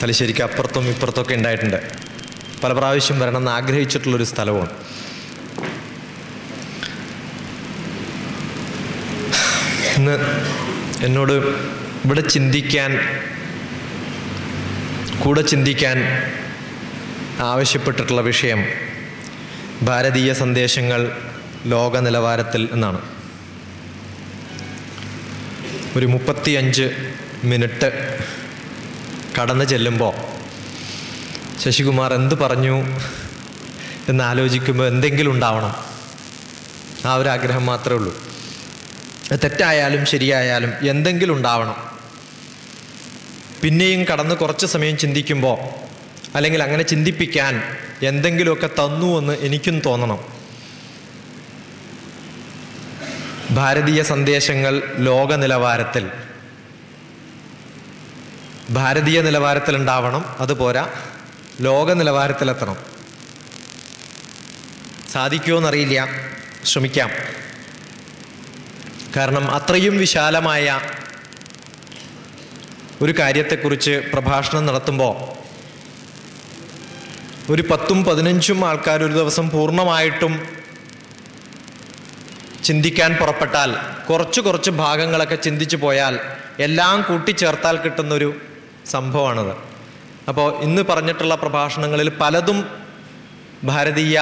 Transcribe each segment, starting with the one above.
തലശ്ശേരിക്ക് അപ്പുറത്തും ഇപ്പുറത്തൊക്കെ ഉണ്ടായിട്ടുണ്ട്. പല പ്രാവശ്യം വരണമെന്ന് ആഗ്രഹിച്ചിട്ടുള്ളൊരു സ്ഥലമാണ് ഇന്ന് എന്നോട് ഇവിടെ ചിന്തിക്കാൻ കൂടെ ചിന്തിക്കാൻ ആവശ്യപ്പെട്ടിട്ടുള്ള വിഷയം ഭാരതീയ സന്ദേശങ്ങൾ ലോക നിലവാരത്തിൽ എന്നാണ്. ഒരു മുപ്പത്തിയഞ്ച് മിനിറ്റ് കടന്നു ചെല്ലുമ്പോൾ ശശികുമാർ എന്ത് പറഞ്ഞു എന്ന് ആലോചിക്കുമ്പോൾ എന്തെങ്കിലും ഉണ്ടാവണം. ആ ഒരു ആഗ്രഹം മാത്രമേ ഉള്ളൂ. തെറ്റായാലും ശരിയായാലും എന്തെങ്കിലും ഉണ്ടാവണം. പിന്നെയും കടന്ന് കുറച്ച് സമയം ചിന്തിക്കുമ്പോൾ അല്ലെങ്കിൽ അങ്ങനെ ചിന്തിപ്പിക്കാൻ എന്തെങ്കിലുമൊക്കെ തന്നു എന്ന് എനിക്കും തോന്നണം. ഭാരതീയ സന്ദേശങ്ങൾ ലോക നിലവാരത്തിൽ ഭാരതീയ നിലവാരത്തിൽ ഉണ്ടാവണം അതുപോരാ ലോക നിലവാരത്തിലെത്തണം. സാധിക്കുമോ എന്നറിയില്ല ശ്രമിക്കാം. കാരണം അത്രയും വിശാലമായ ഒരു കാര്യത്തെക്കുറിച്ച് പ്രഭാഷണം നടത്തുമ്പോൾ ഒരു പത്തും പതിനഞ്ചും ആൾക്കാർ ഒരു ദിവസം പൂർണമായിട്ടും ചിന്തിക്കാൻ പുറപ്പെട്ടാൽ കുറച്ച് കുറച്ച് ഭാഗങ്ങളൊക്കെ ചിന്തിച്ചു പോയാൽ എല്ലാം കൂട്ടിച്ചേർത്താൽ കിട്ടുന്നൊരു സംഭവമാണത്. അപ്പോൾ ഇന്ന് പറഞ്ഞിട്ടുള്ള പ്രഭാഷണങ്ങളിൽ പലതും ഭാരതീയ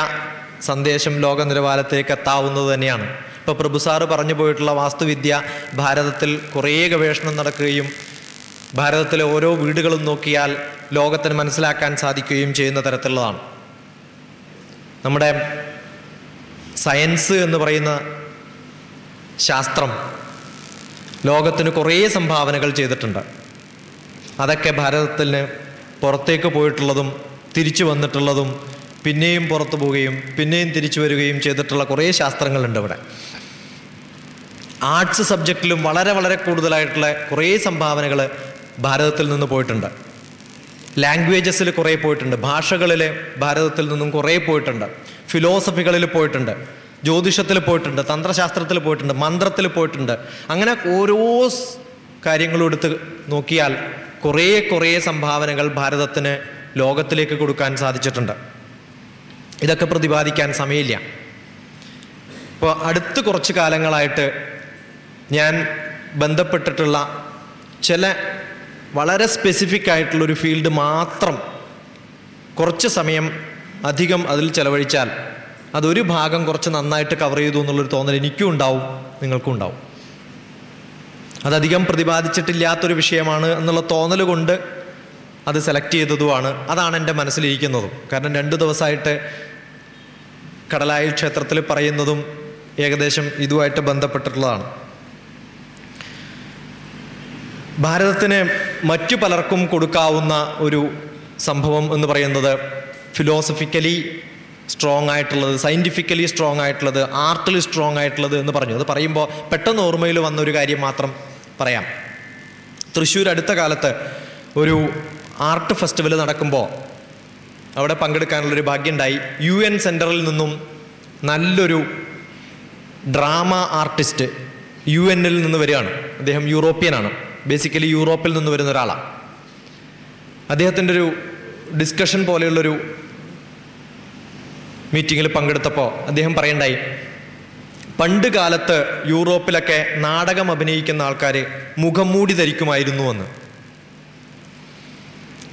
സന്ദേശം ലോക നിലവാരത്തേക്ക് എത്താവുന്നത് തന്നെയാണ്. ഇപ്പോൾ പ്രഭു സാറ് പറഞ്ഞു പോയിട്ടുള്ള വാസ്തുവിദ്യ ഭാരതത്തിൽ കുറേ ഗവേഷണം നടക്കുകയും ഭാരതത്തിലെ ഓരോ വീടുകളും നോക്കിയാൽ ലോകത്തിന് മനസ്സിലാക്കാൻ സാധിക്കുകയും ചെയ്യുന്ന തരത്തിലുള്ളതാണ്. നമ്മുടെ സയൻസ് എന്ന് പറയുന്ന ശാസ്ത്രം ലോകത്തിന് കുറേ സംഭാവനകൾ ചെയ്തിട്ടുണ്ട്. അതൊക്കെ ഭാരതത്തിന് പുറത്തേക്ക് പോയിട്ടുള്ളതും തിരിച്ചു വന്നിട്ടുള്ളതും പിന്നെയും പുറത്തു പോവുകയും പിന്നെയും തിരിച്ചു വരികയും ചെയ്തിട്ടുള്ള കുറേ ശാസ്ത്രങ്ങളുണ്ട് ഇവിടെ ആർട്സ് സബ്ജക്റ്റിലും വളരെ വളരെ കൂടുതലായിട്ടുള്ള കുറേ സംഭാവനകൾ ഭാരതത്തിൽ നിന്ന് പോയിട്ടുണ്ട്. ലാംഗ്വേജസിൽ കുറേ പോയിട്ടുണ്ട്. ഭാഷകളിൽ ഭാരതത്തിൽ നിന്നും കുറേ പോയിട്ടുണ്ട്. ഫിലോസഫികളിൽ പോയിട്ടുണ്ട്. ജ്യോതിഷത്തിൽ പോയിട്ടുണ്ട്. തന്ത്രശാസ്ത്രത്തിൽ പോയിട്ടുണ്ട്. മന്ത്രത്തിൽ പോയിട്ടുണ്ട്. അങ്ങനെ ഓരോ കാര്യങ്ങളും എടുത്ത് നോക്കിയാൽ കുറേ കുറേ സംഭാവനകൾ ഭാരതത്തിന് ലോകത്തിലേക്ക് കൊടുക്കാൻ സാധിച്ചിട്ടുണ്ട്. ഇതൊക്കെ പ്രതിപാദിക്കാൻ സമയമില്ല. ഇപ്പോൾ അടുത്ത് കുറച്ച് കാലങ്ങളായിട്ട് ഞാൻ ബന്ധപ്പെട്ടിട്ടുള്ള ചില വളരെ സ്പെസിഫിക് ആയിട്ടുള്ളൊരു ഫീൽഡ് മാത്രം കുറച്ച് സമയം അധികം അതിൽ ചെലവഴിച്ചാൽ അതൊരു ഭാഗം കുറച്ച് നന്നായിട്ട് കവർ ചെയ്തു എന്നുള്ളൊരു തോന്നൽ എനിക്കും ഉണ്ടാവും നിങ്ങൾക്കും ഉണ്ടാവും. അതധികം പ്രതിപാദിച്ചിട്ടില്ലാത്തൊരു വിഷയമാണ് എന്നുള്ള തോന്നൽ കൊണ്ട് അത് സെലക്ട് ചെയ്തതുമാണ്. അതാണ് എന്റെ മനസ്സിലിരിക്കുന്നതും. കാരണം രണ്ട് ദിവസമായിട്ട് കടലായി ക്ഷേത്രത്തിൽ പറയുന്നതും ഏകദേശം ഇതുമായിട്ട് ബന്ധപ്പെട്ടിട്ടുള്ളതാണ്. ഭാരതത്തിന് മറ്റു പലർക്കും കൊടുക്കാവുന്ന ഒരു സംഭവം എന്ന് പറയുന്നത് ഫിലോസഫിക്കലി സ്ട്രോങ് ആയിട്ടുള്ളത് സയന്റിഫിക്കലി സ്ട്രോങ് ആയിട്ടുള്ളത് ആർട്ടിൽ സ്ട്രോങ് ആയിട്ടുള്ളത് എന്ന് പറഞ്ഞു. അത് പറയുമ്പോൾ പെട്ടെന്ന് ഓർമ്മയിൽ വന്ന ഒരു കാര്യം മാത്രം പറയാം. തൃശ്ശൂർ അടുത്ത കാലത്ത് ഒരു ആർട്ട് ഫെസ്റ്റിവൽ നടക്കുമ്പോൾ അവിടെ പങ്കെടുക്കാനുള്ളൊരു ഭാഗ്യമുണ്ടായി യു എൻ സെന്ററിൽ നിന്നും നല്ലൊരു ഡ്രാമ ആർട്ടിസ്റ്റ് യു എന്നിൽ നിന്ന് വരികയാണ്. അദ്ദേഹം യൂറോപ്യനാണ്. ബേസിക്കലി യൂറോപ്പിൽ നിന്ന് വരുന്ന ഒരാളാണ് അദ്ദേഹത്തിന്റെ ഒരു ഡിസ്കഷൻ പോലെയുള്ളൊരു മീറ്റിങ്ങിൽ പങ്കെടുത്തപ്പോൾ അദ്ദേഹം പറയണ്ടായി പണ്ട് കാലത്ത് യൂറോപ്പിലൊക്കെ നാടകം അഭിനയിക്കുന്ന ആൾക്കാർ മുഖം മൂടി ധരിക്കുമായിരുന്നു എന്ന്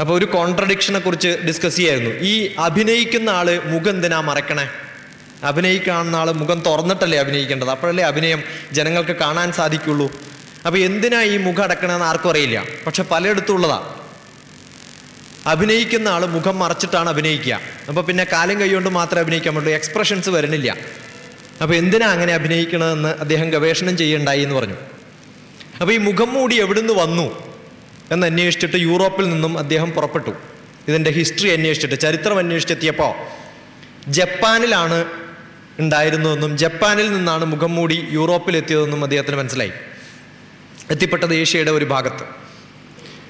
അപ്പോൾ ഒരു കോൺട്രഡിക്ഷനെ കുറിച്ച് ഡിസ്കസ് ചെയ്യായിരുന്നു. ഈ അഭിനയിക്കുന്ന ആൾ മുഖം എന്തിനാ മറക്കണേ? അഭിനയിക്കാവുന്ന ആൾ മുഖം തുറന്നിട്ടല്ലേ അഭിനയിക്കേണ്ടത്? അപ്പോഴല്ലേ അഭിനയം ജനങ്ങൾക്ക് കാണാൻ സാധിക്കുള്ളൂ. അപ്പോൾ എന്തിനാ ഈ മുഖം അടക്കണമെന്ന് ആർക്കും അറിയില്ല. പക്ഷെ പലയിടത്തും ഉള്ളതാ. അഭിനയിക്കുന്ന ആൾ മുഖം മറച്ചിട്ടാണ് അഭിനയിക്കുക. അപ്പോൾ പിന്നെ കാലും കൈകൊണ്ട് മാത്രമേ അഭിനയിക്കാൻ പറ്റുള്ളൂ. എക്സ്പ്രഷൻസ് വരുന്നില്ല. അപ്പോൾ എന്തിനാ അങ്ങനെ അഭിനയിക്കണമെന്ന് അദ്ദേഹം ഗവേഷണം ചെയ്യണ്ടായി എന്ന് പറഞ്ഞു. അപ്പോൾ ഈ മുഖം മൂടി എവിടുന്ന് വന്നു എന്ന് അന്വേഷിച്ചിട്ട് യൂറോപ്പിൽ നിന്നും അദ്ദേഹം പുറപ്പെട്ടു. ഇതിന്റെ ഹിസ്റ്ററി അന്വേഷിച്ചിട്ട് ചരിത്രം അന്വേഷിച്ചെത്തിയപ്പോൾ ജപ്പാനിലാണ് ഉണ്ടായിരുന്നതെന്നും ജപ്പാനിൽ നിന്നാണ് മുഖം മൂടി യൂറോപ്പിലെത്തിയതെന്നും അദ്ദേഹത്തിന് മനസ്സിലായി. എത്തിപ്പെട്ടത് ഏഷ്യയുടെ ഒരു ഭാഗത്ത്.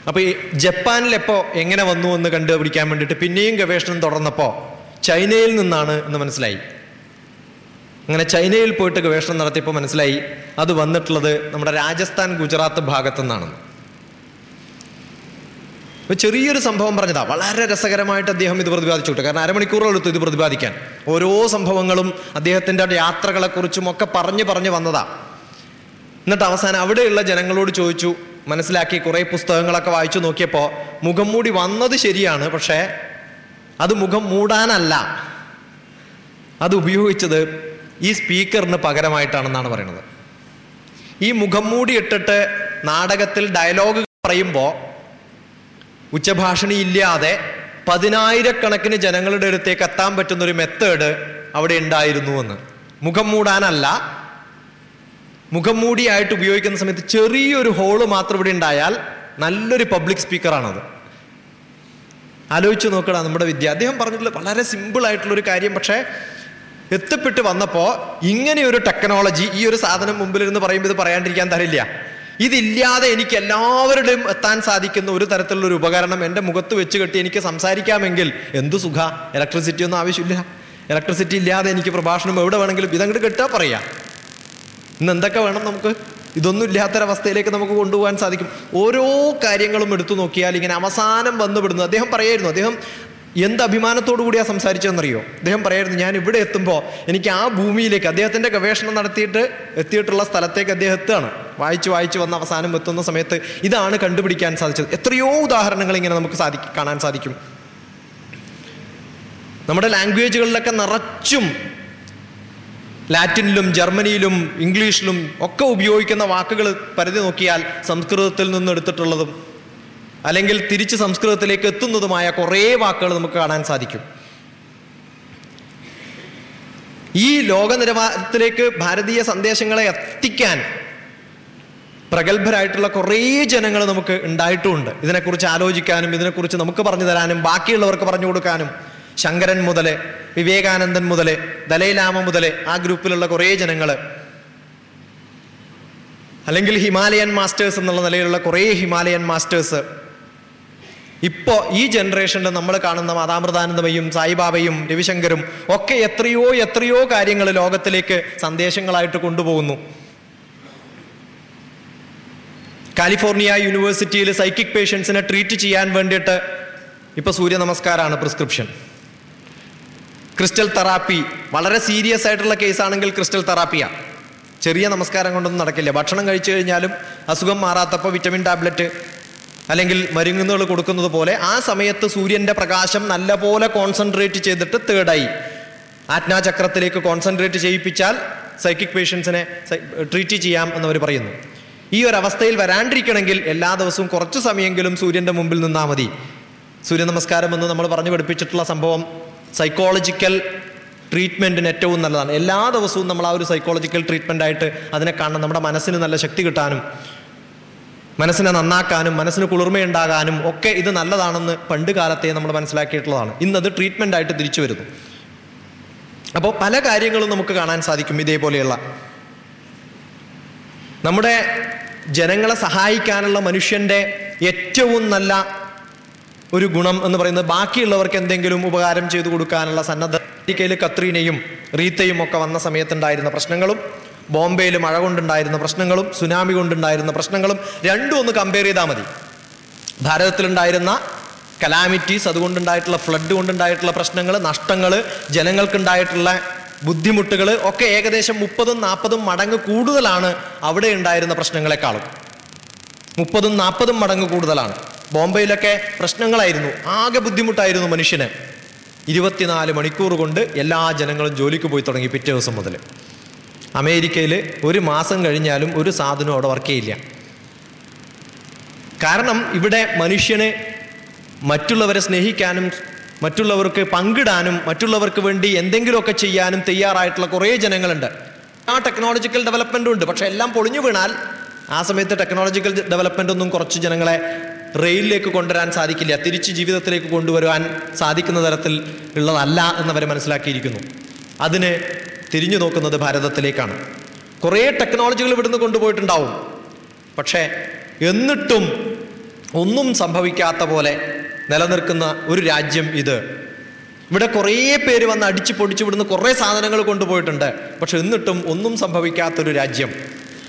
അപ്പോൾ ഈ ജപ്പാനിലെപ്പോൾ എങ്ങനെ വന്നു എന്ന് കണ്ടുപിടിക്കാൻ വേണ്ടിയിട്ട് പിന്നെയും ഗവേഷണം തുടർന്നപ്പോൾ ചൈനയിൽ നിന്നാണ് എന്ന് മനസ്സിലായി. അങ്ങനെ ചൈനയിൽ പോയിട്ട് ഗവേഷണം നടത്തിയപ്പോൾ മനസ്സിലായി അത് വന്നിട്ടുള്ളത് നമ്മുടെ രാജസ്ഥാൻ ഗുജറാത്ത് ഭാഗത്തു നിന്നാണ് ഒരു ചെറിയൊരു സംഭവം പറഞ്ഞതാ. വളരെ രസകരമായിട്ട് അദ്ദേഹം ഇത് പ്രതിപാദിച്ചു. കാരണം അരമണിക്കൂറെടുത്തു ഇത് പ്രതിപാദിക്കാൻ. ഓരോ സംഭവങ്ങളും അദ്ദേഹത്തിന്റെ യാത്രകളെക്കുറിച്ചും ഒക്കെ പറഞ്ഞു പറഞ്ഞ് വന്നതാ. എന്നിട്ട് അവസാനം അവിടെയുള്ള ജനങ്ങളോട് ചോദിച്ചു. മനസ്സിലാക്കി കുറേ പുസ്തകങ്ങളൊക്കെ വായിച്ചു നോക്കിയപ്പോൾ മുഖം മൂടി വന്നത് ശരിയാണ് പക്ഷേ അത് മുഖം മൂടാനല്ല. അത് ഉപയോഗിച്ചത് ഈ സ്പീക്കറിന് പകരമായിട്ടാണെന്നാണ് പറയുന്നത്. ഈ മുഖം മൂടി ഇട്ടിട്ട് നാടകത്തിൽ ഡയലോഗ് പറയുമ്പോൾ ഉച്ചഭാഷണി ഇല്ലാതെ പതിനായിരക്കണക്കിന് ജനങ്ങളുടെ അടുത്തേക്ക് എത്താൻ പറ്റുന്ന ഒരു മെത്തേഡ് അവിടെ ഉണ്ടായിരുന്നു എന്ന്. മുഖം മൂടാനല്ല മുഖം മൂടിയായിട്ട് ഉപയോഗിക്കുന്ന സമയത്ത് ചെറിയൊരു ഹോൾ മാത്രം ഇവിടെ ഉണ്ടായാൽ നല്ലൊരു പബ്ലിക് സ്പീക്കറാണത് ആലോചിച്ച് നോക്കണം നമ്മുടെ വിദ്യ. അദ്ദേഹം പറഞ്ഞിട്ടുള്ള വളരെ ഒരു കാര്യം പക്ഷേ എത്തപ്പെട്ട് വന്നപ്പോൾ ഇങ്ങനെ ഒരു ടെക്നോളജി ഈ ഒരു സാധനം മുമ്പിലിരുന്ന് പറയുമ്പോൾ ഇത് പറയാണ്ടിരിക്കാൻ തരില്ല ഇതില്ലാതെ എനിക്ക് എല്ലാവരുടെയും എത്താൻ സാധിക്കുന്ന ഒരു തരത്തിലുള്ള ഒരു ഉപകരണം എന്റെ മുഖത്ത് വെച്ച് കെട്ടി എനിക്ക് സംസാരിക്കാമെങ്കിൽ എന്തു സുഖ? ഇലക്ട്രിസിറ്റി ഒന്നും ആവശ്യമില്ല. ഇലക്ട്രിസിറ്റി ഇല്ലാതെ എനിക്ക് പ്രഭാഷണം എവിടെ വേണമെങ്കിലും ഇതങ്ങോട്ട് കെട്ടാ പറയാം. ഇന്ന് എന്തൊക്കെ വേണം നമുക്ക്? ഇതൊന്നും ഇല്ലാത്തൊരവസ്ഥയിലേക്ക് നമുക്ക് കൊണ്ടുപോകാൻ സാധിക്കും. ഓരോ കാര്യങ്ങളും എടുത്തു നോക്കിയാൽ ഇങ്ങനെ അവസാനം വന്നുപെടുന്നു അദ്ദേഹം പറയായിരുന്നു അദ്ദേഹം എന്ത് അഭിമാനത്തോടു കൂടിയാ സംസാരിച്ചതെന്നറിയോ? അദ്ദേഹം പറയായിരുന്നു ഞാൻ ഇവിടെ എത്തുമ്പോൾ എനിക്ക് ആ ഭൂമിയിലേക്ക് അദ്ദേഹത്തിന്റെ ഗവേഷണം നടത്തിയിട്ട് എത്തിയിട്ടുള്ള സ്ഥലത്തേക്ക് അദ്ദേഹം എത്തുകയാണ്. വായിച്ച് വായിച്ച് വന്ന അവസാനം എത്തുന്ന സമയത്ത് ഇതാണ് കണ്ടുപിടിക്കാൻ സാധിച്ചത്. എത്രയോ ഉദാഹരണങ്ങൾ ഇങ്ങനെ നമുക്ക് സാധിക്കും കാണാൻ സാധിക്കും. നമ്മുടെ ലാംഗ്വേജുകളിലൊക്കെ നിറച്ചും ലാറ്റിനിലും ജർമ്മനിയിലും ഇംഗ്ലീഷിലും ഒക്കെ ഉപയോഗിക്കുന്ന വാക്കുകൾ പരിധി നോക്കിയാൽ സംസ്കൃതത്തിൽ നിന്ന് എടുത്തിട്ടുള്ളതും അല്ലെങ്കിൽ തിരിച്ച് സംസ്കൃതത്തിലേക്ക് എത്തുന്നതുമായ കുറേ വാക്കുകൾ നമുക്ക് കാണാൻ സാധിക്കും. ഈ ലോക നിലവാരത്തിലേക്ക് ഭാരതീയ സന്ദേശങ്ങളെ എത്തിക്കാൻ പ്രഗത്ഭരായിട്ടുള്ള കുറേ ജനങ്ങൾ നമുക്ക് ഉണ്ടായിട്ടുമുണ്ട് ഇതിനെക്കുറിച്ച് ആലോചിക്കാനും ഇതിനെക്കുറിച്ച് നമുക്ക് പറഞ്ഞു തരാനും ബാക്കിയുള്ളവർക്ക് പറഞ്ഞു കൊടുക്കാനും ശങ്കരൻ മുതലേ വിവേകാനന്ദൻ മുതലേ ദലൈലാമ മുതലേ ആ ഗ്രൂപ്പിലുള്ള കുറേ ജനങ്ങൾ അല്ലെങ്കിൽ ഹിമാലയൻ മാസ്റ്റേഴ്സ് എന്നുള്ള നിലയിലുള്ള കുറേ ഹിമാലയൻ മാസ്റ്റേഴ്സ് ഇപ്പോൾ ഈ ജനറേഷനിൽ നമ്മൾ കാണുന്ന മാതാമൃതാനന്ദമയും സായിബാബയും രവിശങ്കരും ഒക്കെ എത്രയോ എത്രയോ കാര്യങ്ങൾ ലോകത്തിലേക്ക് സന്ദേശങ്ങളായിട്ട് കൊണ്ടുപോകുന്നു. കാലിഫോർണിയ യൂണിവേഴ്സിറ്റിയിൽ സൈക്കിക് പേഷ്യൻസിനെ ട്രീറ്റ് ചെയ്യാൻ വേണ്ടിയിട്ട് ഇപ്പോൾ സൂര്യ നമസ്കാരമാണ് പ്രിസ്ക്രിപ്ഷൻ ക്രിസ്റ്റൽ തെറാപ്പി വളരെ സീരിയസ് ആയിട്ടുള്ള കേസാണെങ്കിൽ ക്രിസ്റ്റൽ തെറാപ്പിയാണ് ചെറിയ നമസ്കാരം കൊണ്ടൊന്നും നടക്കില്ല. ഭക്ഷണം കഴിച്ചു കഴിഞ്ഞാലും അസുഖം മാറാത്തപ്പോൾ വിറ്റമിൻ ടാബ്ലറ്റ് അല്ലെങ്കിൽ മരുന്നുകൾ കൊടുക്കുന്നത് പോലെ ആ സമയത്ത് സൂര്യന്റെ പ്രകാശം നല്ലപോലെ കോൺസെൻട്രേറ്റ് ചെയ്തിട്ട് തേർഡായി ആജ്ഞാചക്രത്തിലേക്ക് കോൺസെൻട്രേറ്റ് ചെയ്യിപ്പിച്ചാൽ സൈക്കിക് പേഷ്യൻസിനെ ട്രീറ്റ് ചെയ്യാം എന്നവർ പറയുന്നു. ഈ ഒരു അവസ്ഥയിൽ വരാണ്ടിരിക്കണമെങ്കിൽ എല്ലാ ദിവസവും കുറച്ച് സമയമെങ്കിലും സൂര്യന്റെ മുമ്പിൽ നിന്നാൽ മതി. സൂര്യ നമസ്കാരം എന്ന് നമ്മൾ പറഞ്ഞു പഠിപ്പിച്ചിട്ടുള്ള സംഭവം സൈക്കോളജിക്കൽ ട്രീറ്റ്മെന്റിന് ഏറ്റവും നല്ലതാണ്. എല്ലാ ദിവസവും നമ്മൾ ആ ഒരു സൈക്കോളജിക്കൽ ട്രീറ്റ്മെന്റ് ആയിട്ട് അതിനെ കാണണം. നമ്മുടെ മനസ്സിന് നല്ല ശക്തി കിട്ടാനും. മനസ്സിനെ നന്നാക്കാനും മനസ്സിന് കുളിർമയുണ്ടാകാനും ഒക്കെ ഇത് നല്ലതാണെന്ന് പണ്ട് കാലത്തെ നമ്മൾ മനസ്സിലാക്കിയിട്ടുള്ളതാണ്. ഇന്നത് ട്രീറ്റ്മെന്റ് ആയിട്ട് തിരിച്ചു വരുന്നു. അപ്പോൾ പല കാര്യങ്ങളും നമുക്ക് കാണാൻ സാധിക്കും ഇതേപോലെയുള്ള. നമ്മുടെ ജനങ്ങളെ സഹായിക്കാനുള്ള മനുഷ്യന്റെ ഏറ്റവും നല്ല ഒരു ഗുണം എന്ന് പറയുന്നത് ബാക്കിയുള്ളവർക്ക് എന്തെങ്കിലും ഉപകാരം ചെയ്തു കൊടുക്കാനുള്ള സന്നദ്ധ കത്രീനയും റീത്തയും ഒക്കെ വന്ന സമയത്തുണ്ടായിരുന്ന പ്രശ്നങ്ങളും ബോംബെയിൽ മഴ കൊണ്ടുണ്ടായിരുന്ന പ്രശ്നങ്ങളും സുനാമി കൊണ്ടുണ്ടായിരുന്ന പ്രശ്നങ്ങളും രണ്ടും ഒന്ന് കമ്പയർ ചെയ്താൽ മതി. ഭാരതത്തിലുണ്ടായിരുന്ന കലാമിറ്റീസ് അതുകൊണ്ടുണ്ടായിട്ടുള്ള ഫ്ലഡ് കൊണ്ടുണ്ടായിട്ടുള്ള പ്രശ്നങ്ങൾ നഷ്ടങ്ങൾ ജനങ്ങൾക്കുണ്ടായിട്ടുള്ള ബുദ്ധിമുട്ടുകൾ ഒക്കെ ഏകദേശം മുപ്പതും നാൽപ്പതും മടങ്ങ് കൂടുതലാണ് അവിടെ ഉണ്ടായിരുന്ന പ്രശ്നങ്ങളെക്കാളും. മുപ്പതും നാൽപ്പതും മടങ്ങ് കൂടുതലാണ്. ബോംബെയിലൊക്കെ പ്രശ്നങ്ങളായിരുന്നു. ആകെ ബുദ്ധിമുട്ടായിരുന്നു മനുഷ്യന്. ഇരുപത്തിനാല് മണിക്കൂർ കൊണ്ട് എല്ലാ ജനങ്ങളും ജോലിക്ക് പോയി തുടങ്ങി പിറ്റേ ദിവസം മുതൽ അമേരിക്കയിൽ ഒരു മാസം കഴിഞ്ഞാലും ഒരു സാധനം അവിടെ വർക്ക് ചെയ്യില്ല. കാരണം ഇവിടെ മനുഷ്യനെ മറ്റുള്ളവരെ സ്നേഹിക്കാനും മറ്റുള്ളവർക്ക് പങ്കിടാനും മറ്റുള്ളവർക്ക് വേണ്ടി എന്തെങ്കിലുമൊക്കെ ചെയ്യാനും തയ്യാറായിട്ടുള്ള കുറേ ജനങ്ങളുണ്ട്. ആ ടെക്നോളജിക്കൽ ഡെവലപ്മെന്റും ഉണ്ട്. പക്ഷേ എല്ലാം പൊളിഞ്ഞു വീണാൽ ആ സമയത്ത് ടെക്നോളജിക്കൽ ഡെവലപ്മെന്റ് ഒന്നും കുറച്ച് ജനങ്ങളെ റെയിലിലേക്ക് കൊണ്ടുവരാൻ സാധിക്കില്ല. തിരിച്ച് ജീവിതത്തിലേക്ക് കൊണ്ടുവരുവാൻ സാധിക്കുന്ന തരത്തിൽ ഉള്ളതല്ല എന്നവർ മനസ്സിലാക്കിയിരിക്കുന്നു. അതിന് തിരിഞ്ഞു നോക്കുന്നത് ഭാരതത്തിലേക്കാണ്. കുറേ ടെക്നോളജികൾ ഇവിടുന്ന് കൊണ്ടുപോയിട്ടുണ്ടാവും. പക്ഷേ എന്നിട്ടും ഒന്നും സംഭവിക്കാത്ത പോലെ നിലനിൽക്കുന്ന ഒരു രാജ്യം ഇത്. ഇവിടെ കുറേ പേര് വന്ന് അടിച്ചു പൊടിച്ചു വിടുന്ന കുറേ സാധനങ്ങൾ കൊണ്ടുപോയിട്ടുണ്ട്. പക്ഷെ എന്നിട്ടും ഒന്നും സംഭവിക്കാത്തൊരു രാജ്യം.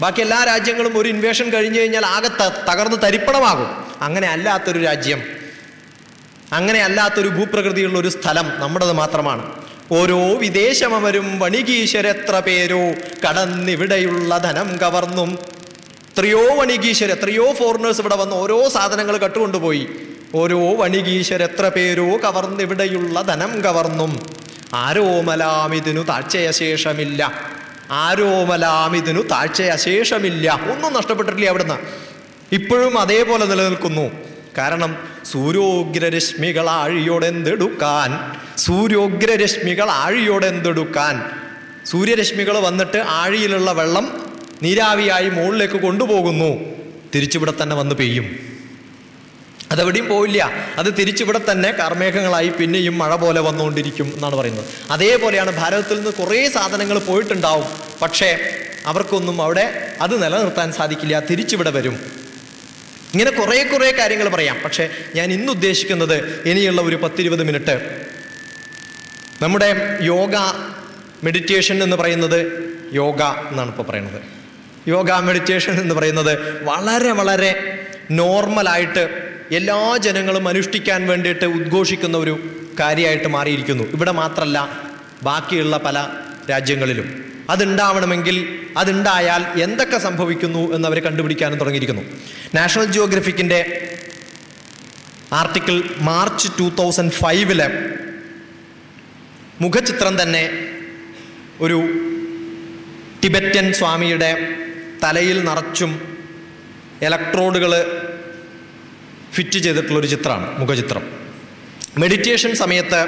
ബാക്കി എല്ലാ രാജ്യങ്ങളും ഒരു ഇൻവേഷൻ കഴിഞ്ഞു കഴിഞ്ഞാൽ ആകെ തകർന്ന് തരിപ്പണമാകും. അങ്ങനെ അല്ലാത്തൊരു രാജ്യം അങ്ങനെ അല്ലാത്തൊരു ഭൂപ്രകൃതിയുള്ള ഒരു സ്ഥലം നമ്മുടേത് മാത്രമാണ്. ഓരോ വിദേശമവരും വണികീശ്വരെത്ര പേരോ കടന്നിവിടെയുള്ള ധനം കവർന്നും. എത്രയോ വണികീശ്വര എത്രയോ ഫോറിനേഴ്സ് ഇവിടെ വന്ന് ഓരോ സാധനങ്ങൾ കട്ടുകൊണ്ടുപോയി. ഓരോ വണികീശ്വര എത്ര പേരോ കവർന്നിവിടെയുള്ള ധനം കവർന്നും. ആരോമലാമിതിനു താഴ്ചയശേഷമില്ല. ആരോമലാമിതിനു താഴ്ചയശേഷമില്ല. ഒന്നും നഷ്ടപ്പെട്ടിട്ടില്ല അവിടുന്ന്. ഇപ്പോഴും അതേപോലെ നിലനിൽക്കുന്നു. കാരണം സൂര്യോഗ്രരശ്മികൾ ആഴിയോടെന്തെടുക്കാൻ സൂര്യോഗ്രരശ്മികൾ ആഴിയോടെന്തെടുക്കാൻ സൂര്യരശ്മികൾ വന്നിട്ട് ആഴിയിലുള്ള വെള്ളം നീരാവിയായി മുകളിലേക്ക് കൊണ്ടുപോകുന്നു. തിരിച്ചിവിടെ തന്നെ വന്ന് പെയ്യും. അതെവിടെയും പോവില്ല. അത് തിരിച്ചിവിടെ തന്നെ കർമ്മേഘങ്ങളായി പിന്നെയും മഴ പോലെ വന്നുകൊണ്ടിരിക്കും എന്നാണ് പറയുന്നത്. അതേപോലെയാണ് ഭാരതത്തിൽ നിന്ന് കുറേ സാധനങ്ങൾ പോയിട്ടുണ്ടാവും. പക്ഷേ അവർക്കൊന്നും അവിടെ അത് നിലനിർത്താൻ സാധിക്കില്ല. തിരിച്ചിവിടെ വരും. ഇങ്ങനെ കുറേ കുറേ കാര്യങ്ങൾ പറയാം. പക്ഷേ ഞാൻ ഇന്ന് ഉദ്ദേശിക്കുന്നത് ഇനിയുള്ള ഒരു പത്തിരുപത് മിനിറ്റ് നമ്മുടെ യോഗ മെഡിറ്റേഷൻ എന്ന് പറയുന്നത് യോഗ എന്നാണ് ഇപ്പോൾ പറയുന്നത്. യോഗ മെഡിറ്റേഷൻ എന്ന് പറയുന്നത് വളരെ വളരെ നോർമലായിട്ട് എല്ലാ ജനങ്ങളും അനുഷ്ഠിക്കാൻ വേണ്ടിയിട്ട് ഉദ്ഘോഷിക്കുന്ന ഒരു കാര്യമായിട്ട് മാറിയിരിക്കുന്നു. ഇവിടെ മാത്രമല്ല ബാക്കിയുള്ള പല രാജ്യങ്ങളിലും. അതുണ്ടാവണമെങ്കിൽ അതുണ്ടായാൽ എന്തൊക്കെ സംഭവിക്കുന്നു എന്ന് അവർ കണ്ടുപിടിക്കാനും തുടങ്ങിയിരിക്കുന്നു. നാഷണൽ ജിയോഗ്രഫിക്കിന്റെ ആർട്ടിക്കിൾ മാർച്ച് ടു തൗസൻഡ് ഫൈവിൽ മുഖചിത്രം തന്നെ ഒരു ടിബറ്റൻ സ്വാമിയുടെ തലയിൽ നിറച്ചും ഇലക്ട്രോഡുകൾ ഫിറ്റ് ചെയ്തിട്ടുള്ളൊരു ചിത്രമാണ് മുഖചിത്രം. മെഡിറ്റേഷൻ സമയത്ത്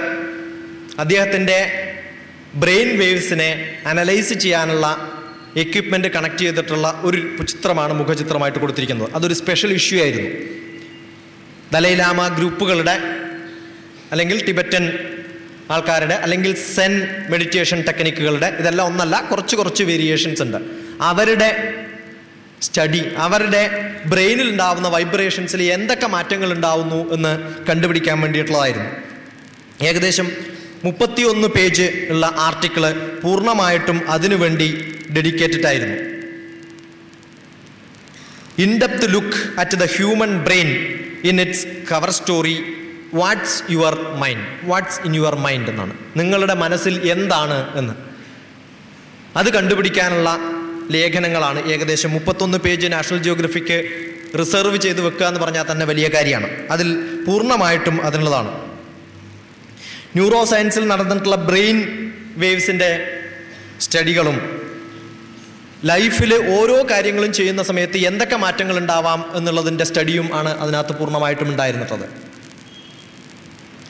അദ്ദേഹത്തിന്റെ ബ്രെയിൻ വേവ്സിനെ അനലൈസ് ചെയ്യാനുള്ള എക്യുപ്മെന്റ് കണക്ട് ചെയ്തിട്ടുള്ള ഒരു ചിത്രമാണ് മുഖചിത്രമായിട്ട് കൊടുത്തിരിക്കുന്നത്. അതൊരു സ്പെഷ്യൽ ഇഷ്യൂ ആയിരുന്നു. ദലൈലാമ ഗ്രൂപ്പുകളുടെ അല്ലെങ്കിൽ ടിബറ്റൻ ആൾക്കാരുടെ അല്ലെങ്കിൽ സെൻ മെഡിറ്റേഷൻ ടെക്നിക്കുകളുടെ ഇതെല്ലാം ഒന്നല്ല കുറച്ച് കുറച്ച് വേരിയേഷൻസ് ഉണ്ട്. അവരുടെ സ്റ്റഡി അവരുടെ ബ്രെയിനിൽ ഉണ്ടാവുന്ന വൈബ്രേഷൻസിൽ എന്തൊക്കെ മാറ്റങ്ങൾ ഉണ്ടാവുന്നു എന്ന് കണ്ടുപിടിക്കാൻ വേണ്ടിയിട്ടുള്ളതായിരുന്നു. ഏകദേശം മുപ്പത്തിയൊന്ന് പേജ് ഉള്ള ആർട്ടിക്കിൾ പൂർണമായിട്ടും അതിനുവേണ്ടി ഡെഡിക്കേറ്റഡ് ആയിരുന്നു. In depth look at the human brain in its cover story what's your mind. What's in your mind എന്നാണ്. നിങ്ങളുടെ മനസ്സിൽ എന്താണ് എന്ന്. അത് കണ്ടുപിടിക്കാനുള്ള ലേഖനങ്ങളാണ് ഏകദേശം മുപ്പത്തൊന്ന് പേജ് നാഷണൽ ജിയോഗ്രഫിക്ക് റിസർവ് ചെയ്ത് വെക്കുക എന്ന് പറഞ്ഞാൽ തന്നെ വലിയ കാര്യമാണ്. അതിൽ പൂർണമായിട്ടും അതിനുള്ളതാണ്. ന്യൂറോ സയൻസിൽ നടന്നിട്ടുള്ള ബ്രെയിൻ വേവ്സിന്റെ സ്റ്റഡികളും ലൈഫിൽ ഓരോ കാര്യങ്ങളും ചെയ്യുന്ന സമയത്ത് എന്തൊക്കെ മാറ്റങ്ങൾ ഉണ്ടാവാം എന്നുള്ളതിന്റെ സ്റ്റഡിയും ആണ് അതിനകത്ത് പൂർണമായിട്ടും ഉണ്ടായിരുന്നത്.